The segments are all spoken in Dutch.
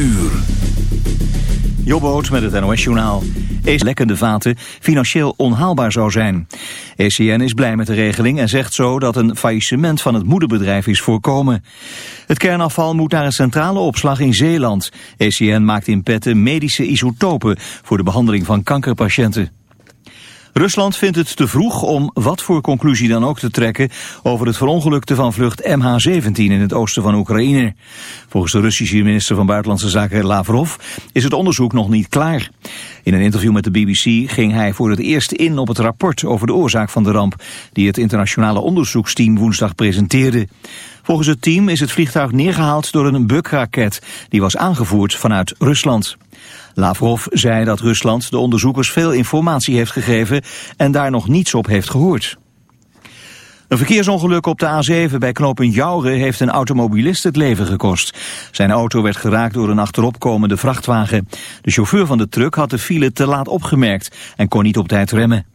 uur. Jobboot met het NOS-journaal. Is lekkende vaten financieel onhaalbaar zou zijn. ECN is blij met de regeling en zegt zo dat een faillissement van het moederbedrijf is voorkomen. Het kernafval moet naar een centrale opslag in Zeeland. ECN maakt in petten medische isotopen voor de behandeling van kankerpatiënten. Rusland vindt het te vroeg om wat voor conclusie dan ook te trekken over het verongelukte van vlucht MH17 in het oosten van Oekraïne. Volgens de Russische minister van Buitenlandse Zaken Lavrov is het onderzoek nog niet klaar. In een interview met de BBC ging hij voor het eerst in op het rapport over de oorzaak van de ramp die het internationale onderzoeksteam woensdag presenteerde. Volgens het team is het vliegtuig neergehaald door een Buk-raket die was aangevoerd vanuit Rusland. Lavrov zei dat Rusland de onderzoekers veel informatie heeft gegeven en daar nog niets op heeft gehoord. Een verkeersongeluk op de A7 bij knooppunt Jouren heeft een automobilist het leven gekost. Zijn auto werd geraakt door een achteropkomende vrachtwagen. De chauffeur van de truck had de file te laat opgemerkt en kon niet op tijd remmen.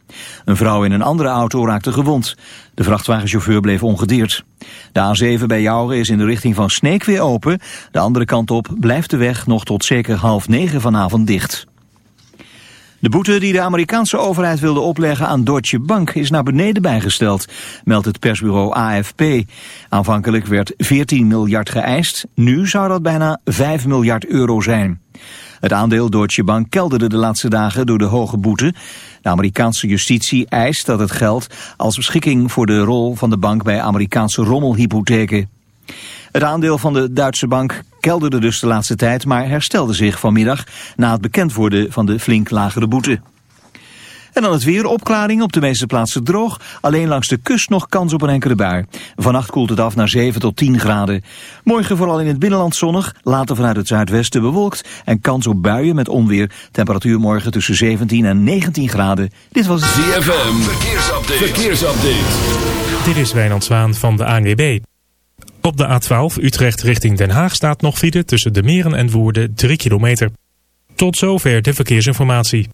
Een vrouw in een andere auto raakte gewond. De vrachtwagenchauffeur bleef ongedeerd. De A7 bij Jouren is in de richting van Sneek weer open. De andere kant op blijft de weg nog tot zeker half negen vanavond dicht. De boete die de Amerikaanse overheid wilde opleggen aan Deutsche Bank is naar beneden bijgesteld, meldt het persbureau AFP. Aanvankelijk werd 14 miljard geëist, nu zou dat bijna 5 miljard euro zijn. Het aandeel Deutsche Bank kelderde de laatste dagen door de hoge boete. De Amerikaanse justitie eist dat het geld als beschikking voor de rol van de bank bij Amerikaanse rommelhypotheken. Het aandeel van de Duitse bank kelderde dus de laatste tijd, maar herstelde zich vanmiddag na het bekend worden van de flink lagere boete. En dan het weer, opklaring op de meeste plaatsen droog. Alleen langs de kust nog kans op een enkele bui. Vannacht koelt het af naar 7 tot 10 graden. Morgen vooral in het binnenland zonnig, later vanuit het zuidwesten bewolkt... en kans op buien met onweer. Temperatuur morgen tussen 17 en 19 graden. Dit was ZFM, verkeersupdate. verkeersupdate. Dit is Wijnand Zwaan van de ANWB. Op de A12 Utrecht richting Den Haag staat nog file tussen de Meren en Woerden 3 kilometer. Tot zover de verkeersinformatie.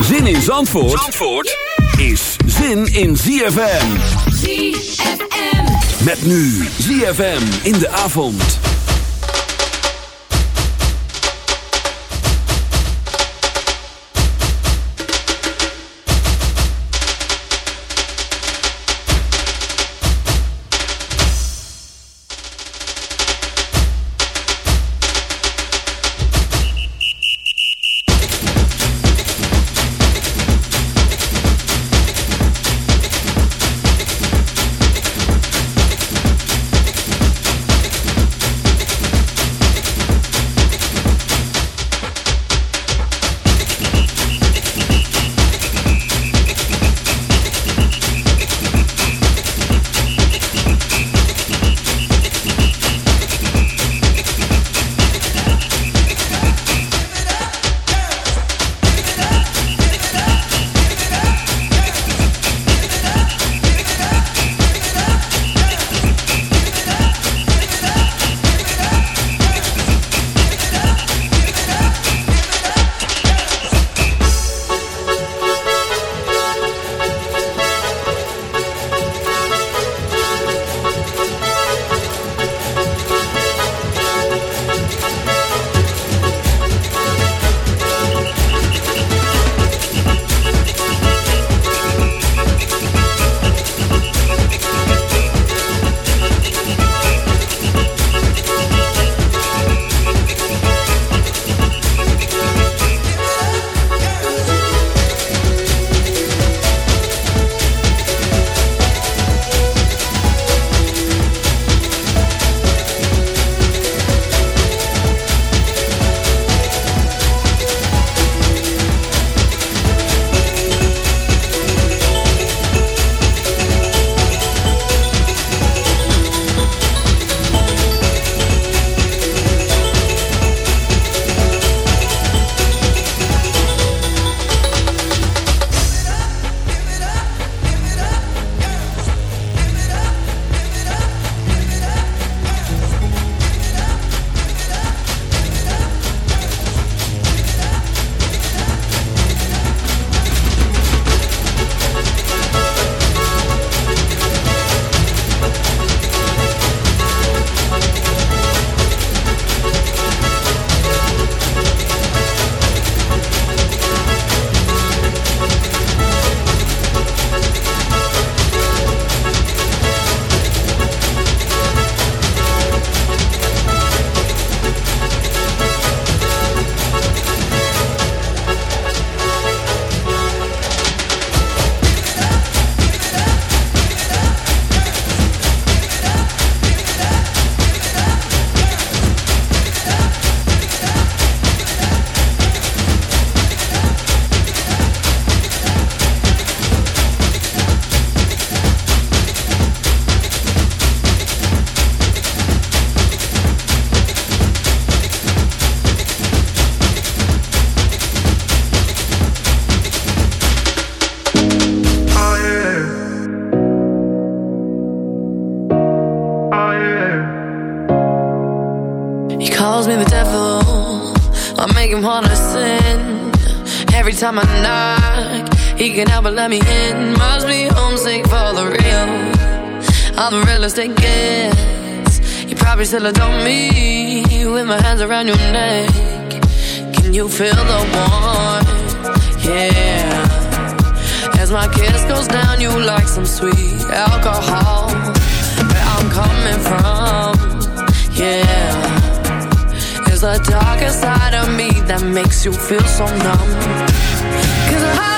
Zin in Zandvoort, Zandvoort is zin in ZFM. ZFM. Met nu ZFM in de avond. Let me in. Must be homesick for the real. I'm the realest it gets. You probably still adore me with my hands around your neck. Can you feel the warmth? Yeah. As my kiss goes down, you like some sweet alcohol. Where I'm coming from, yeah. There's a darker side of me that makes you feel so numb. Cause I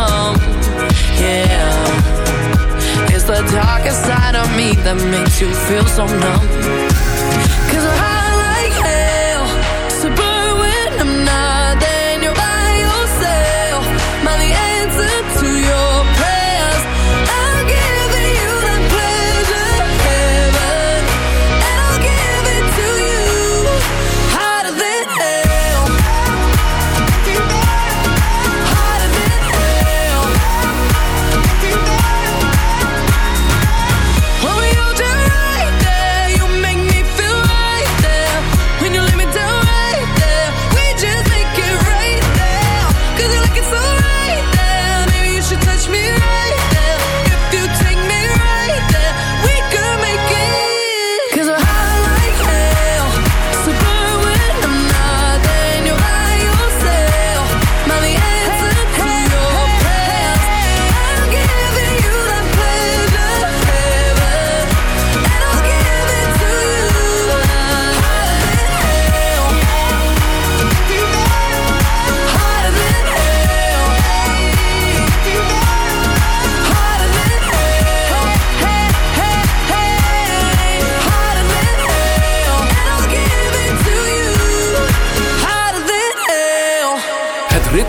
the darkest side of me that makes you feel so numb. Cause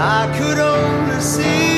I could only see.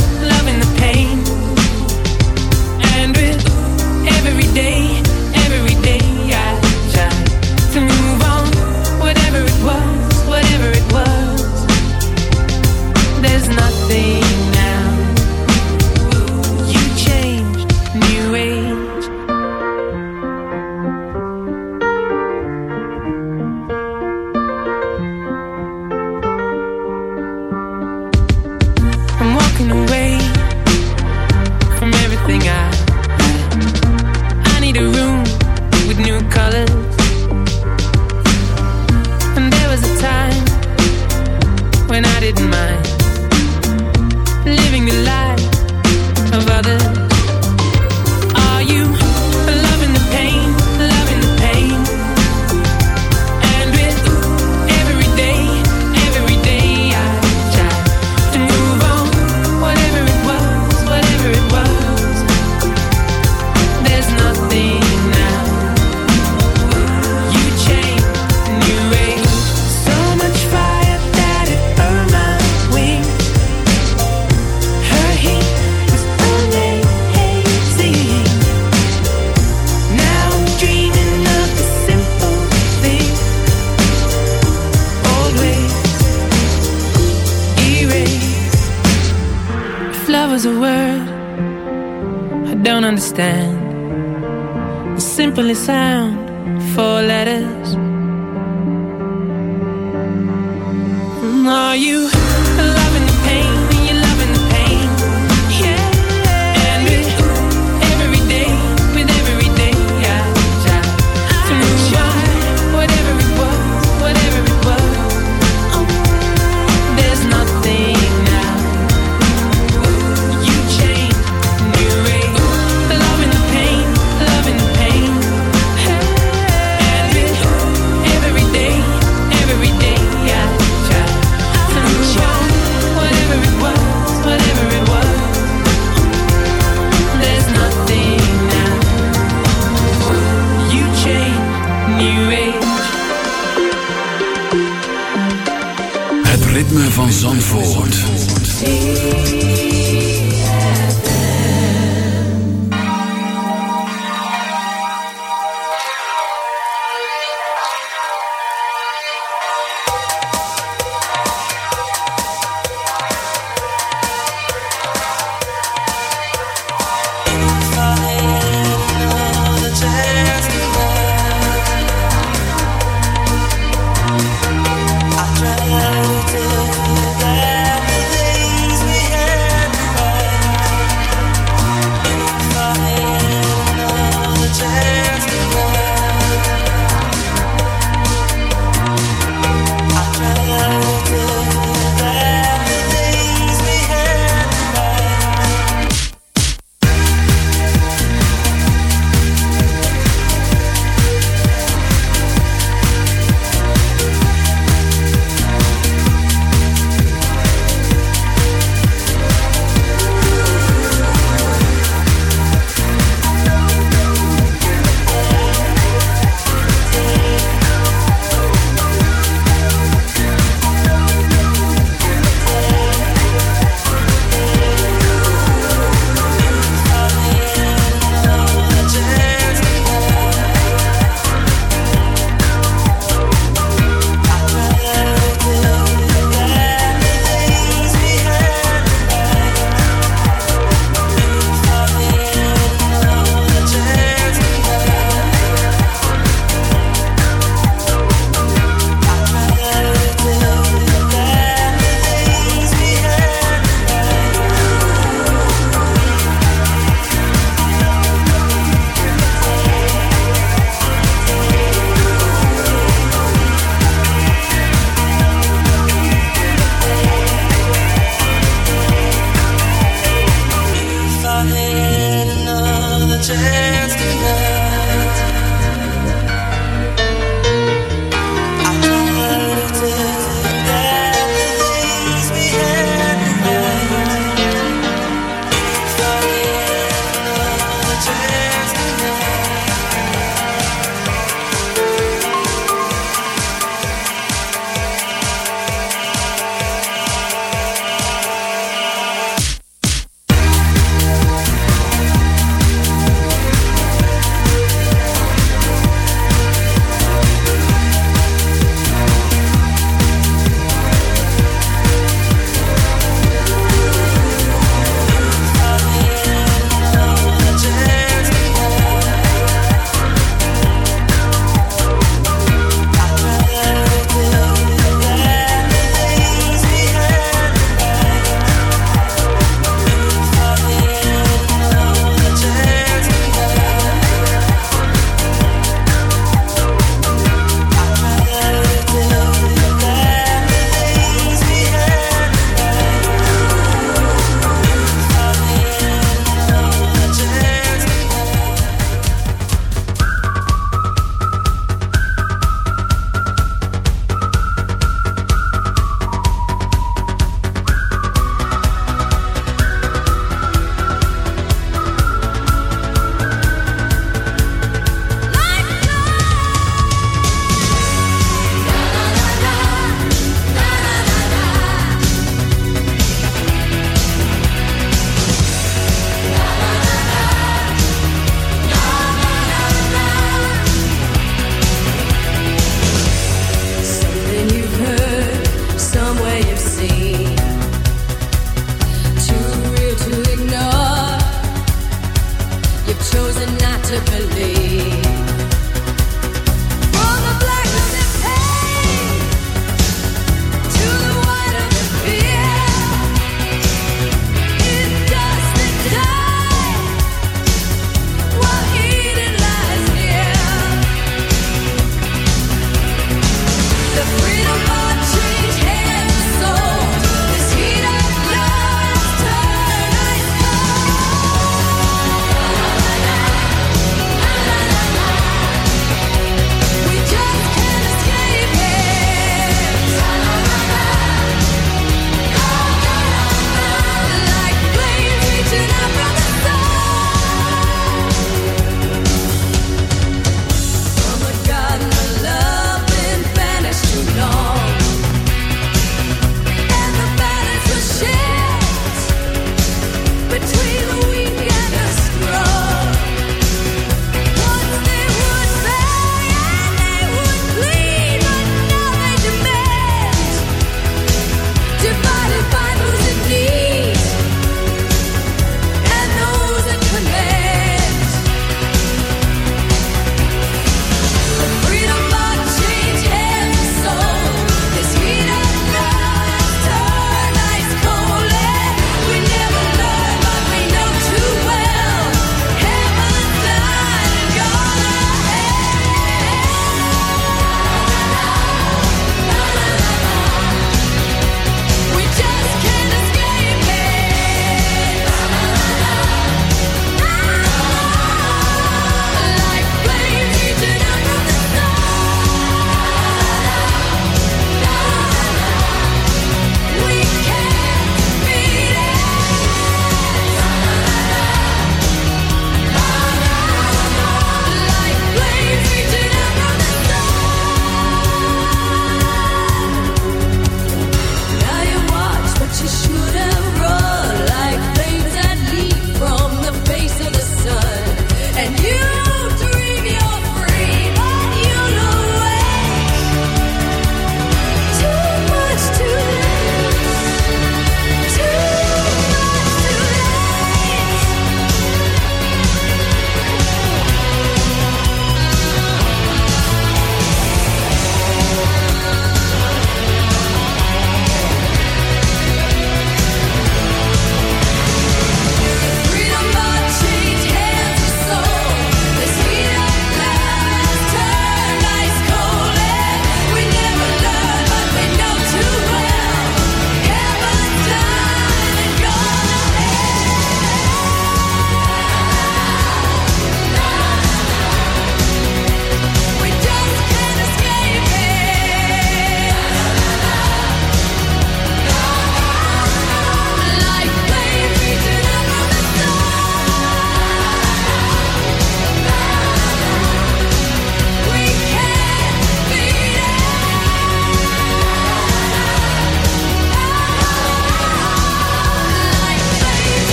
nothing. sound for letters. Are you?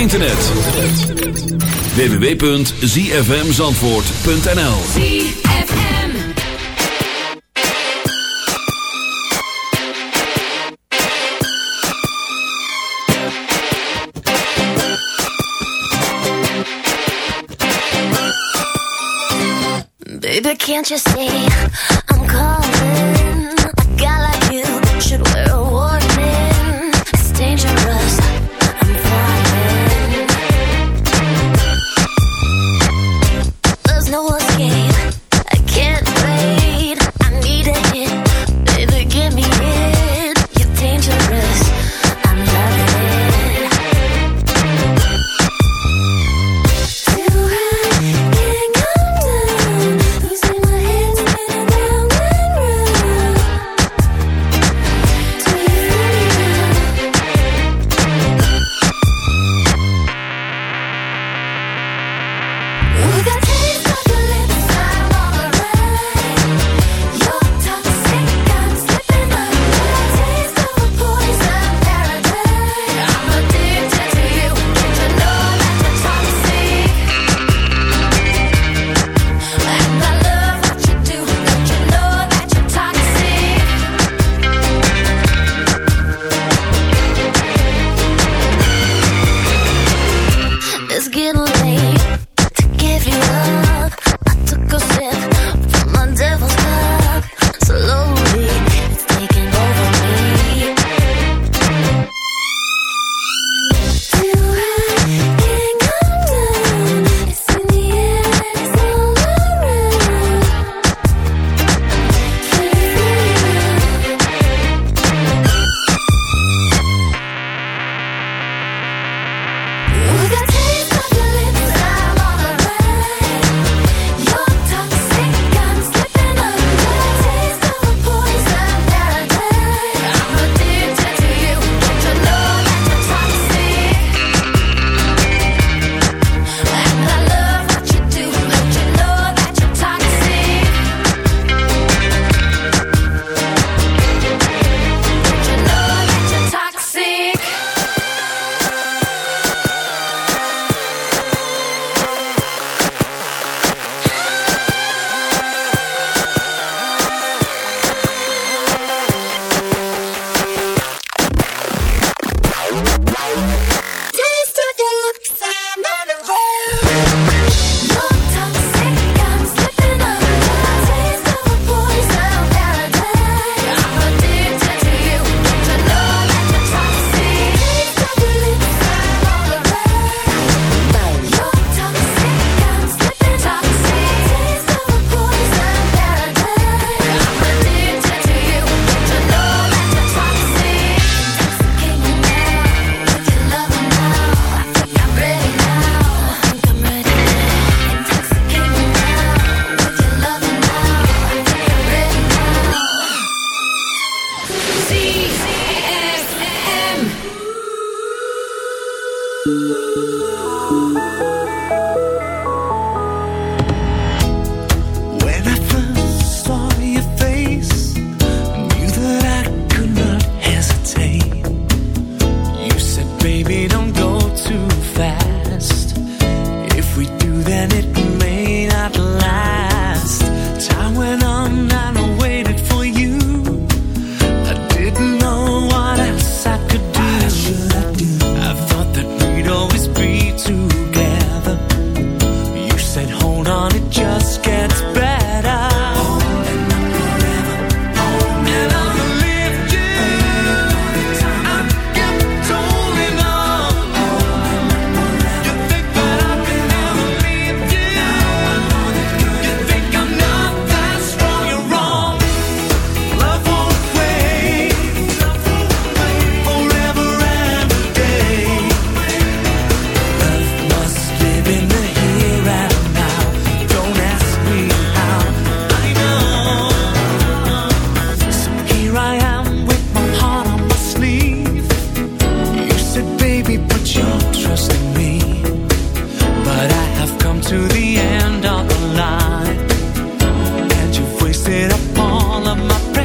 internet. www.zfmzandvoort.nl ZFM. Baby, can't you see?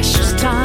precious time.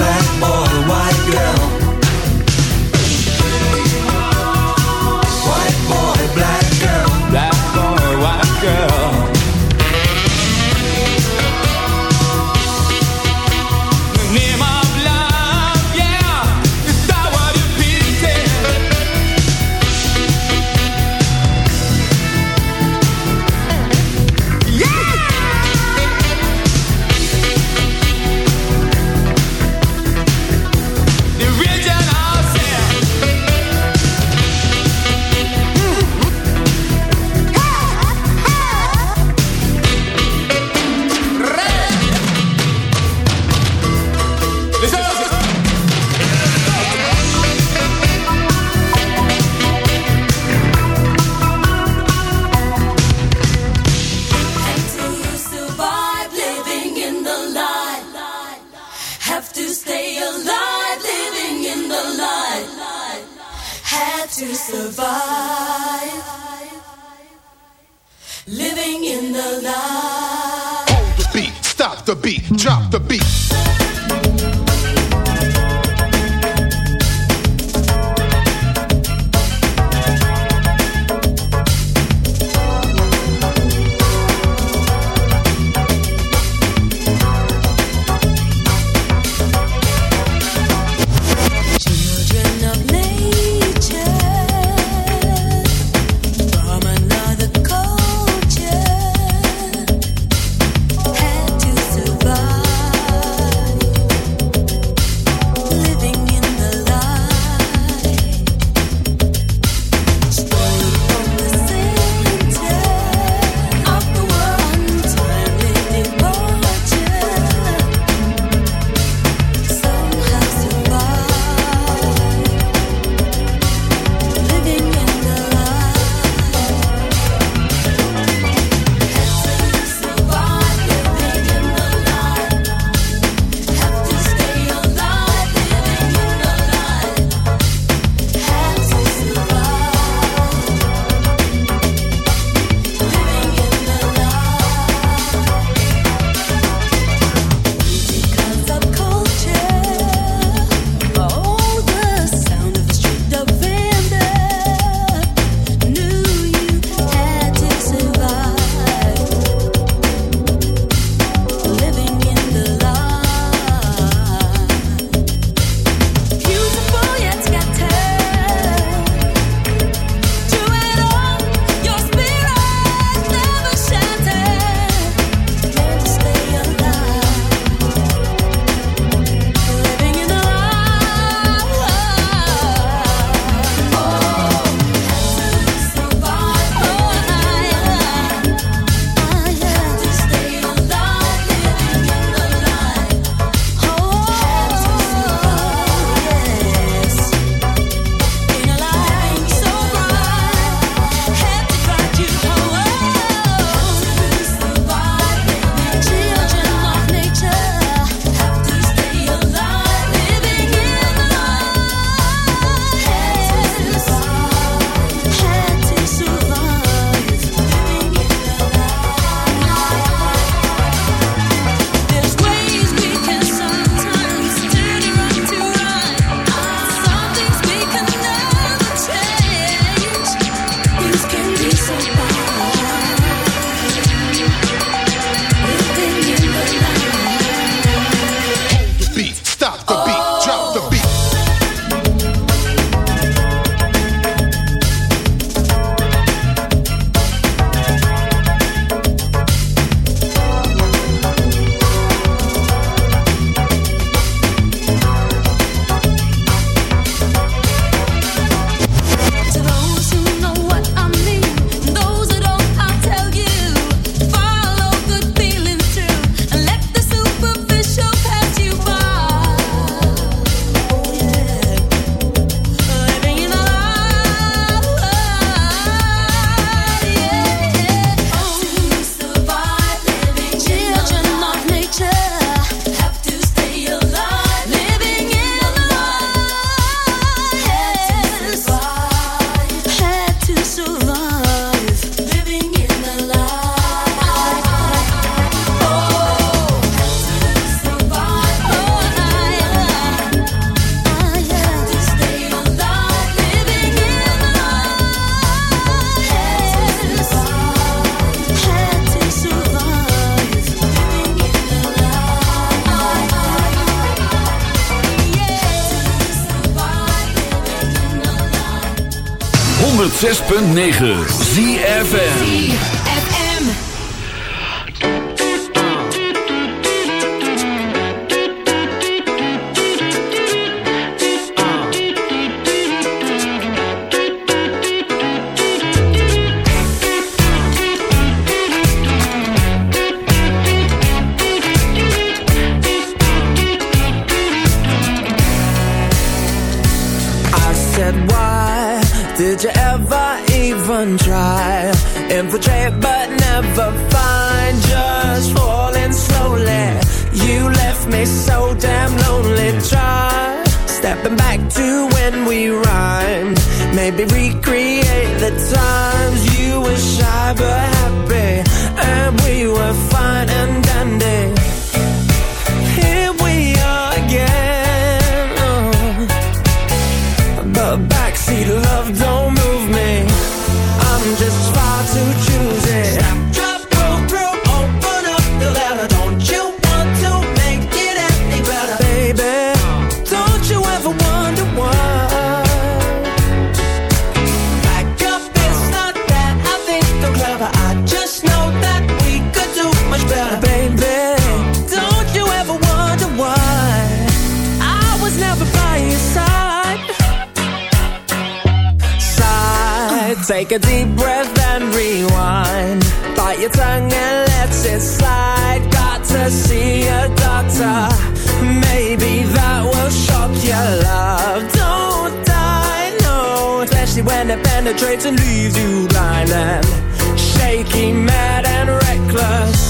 Black 106.9 ZFN recreate the times you were shy, but penetrates and leaves you blind and shaky, mad and reckless.